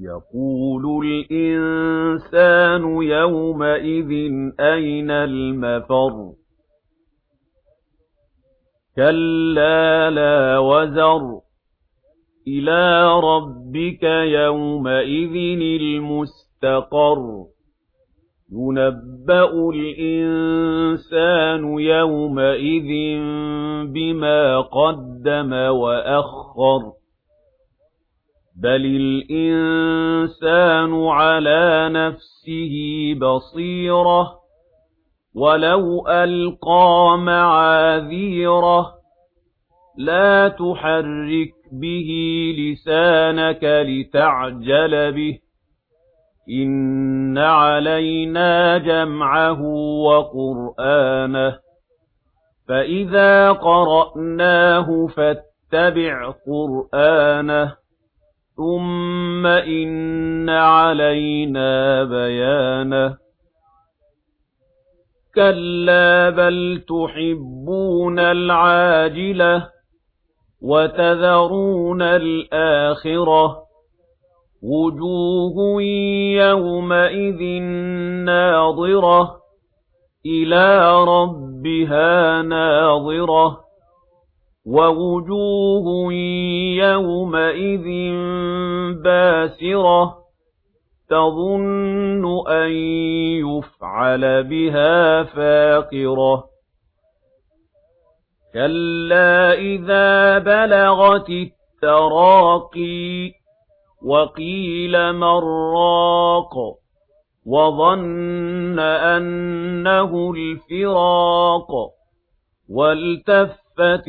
يَقُولُ الْإِنسَانُ يَوْمَئِذٍ أَيْنَ الْمَفَرُّ كَلَّا لَا وَزَرَ إِلَى رَبِّكَ يَوْمَئِذٍ الْمُسْتَقَرُّ يُنَبَّأُ الْإِنسَانُ يَوْمَئِذٍ بِمَا قَدَّمَ وَأَخَّرَ بَلِ الْإِنسَانُ عَلَى نَفْسِهِ بَصِيرَةٌ وَلَوْ أَلْقَى مَعَاذِيرَهُ لَا تُحَرِّكْ بِهِ لِسَانَكَ لِتَعْجَلَ بِهِ إِنَّ عَلَيْنَا جَمْعَهُ وَقُرْآنَهُ فَإِذَا قَرَأْنَاهُ فَاتَّبِعْ قُرْآنَهُ ثُمَّ إِنَّ عَلَيْنَا بَيَانَهُ كَلَّا بَلْ تُحِبُّونَ الْعَاجِلَةَ وَتَذَرُونَ الْآخِرَةَ وُجُوهٌ يَوْمَئِذٍ نَاضِرَةٌ إِلَى رَبِّهَا نَاظِرَةٌ وَوُجُوهٌ يَوْمَئِذٍ بَاسِرَةٌ تَظُنُّ أَن يُفْعَلَ بِهَا فَاقِرَةٌ كَلَّا إِذَا بَلَغَتِ التَّرَاقِي وَقِيلَ مَنْ رَاقٍ وَظَنَّ أَنَّهُ الْفِرَاقُ وَالْتَفَّتِ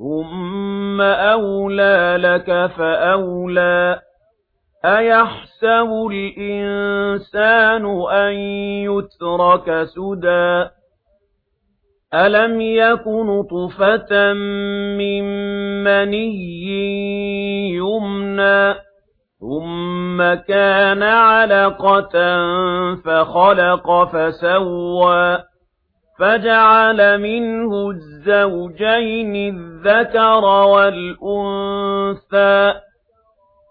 ثُمَّ أَوْلَىٰ لَكَ فَأَوْلَىٰ أَيَحْسَبُ الْإِنسَانُ أَن يُتْرَكَ سُدًى أَلَمْ يَكُ نُطْفَةً مِّن مَّنِيٍّ يُمْنَىٰ ثُمَّ كَانَ عَلَقَةً فَخَلَقَ فَسَوَّىٰ فَجَعَلَ مِنْهُ الزَّوْجَيْنِ الذَّكَرَ وَالْأُنثَى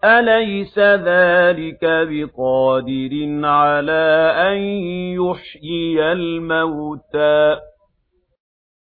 أَلَيْسَ ذَلِكَ بِقَادِرٍ عَلَى أَن يُحْيِيَ الْمَوْتَى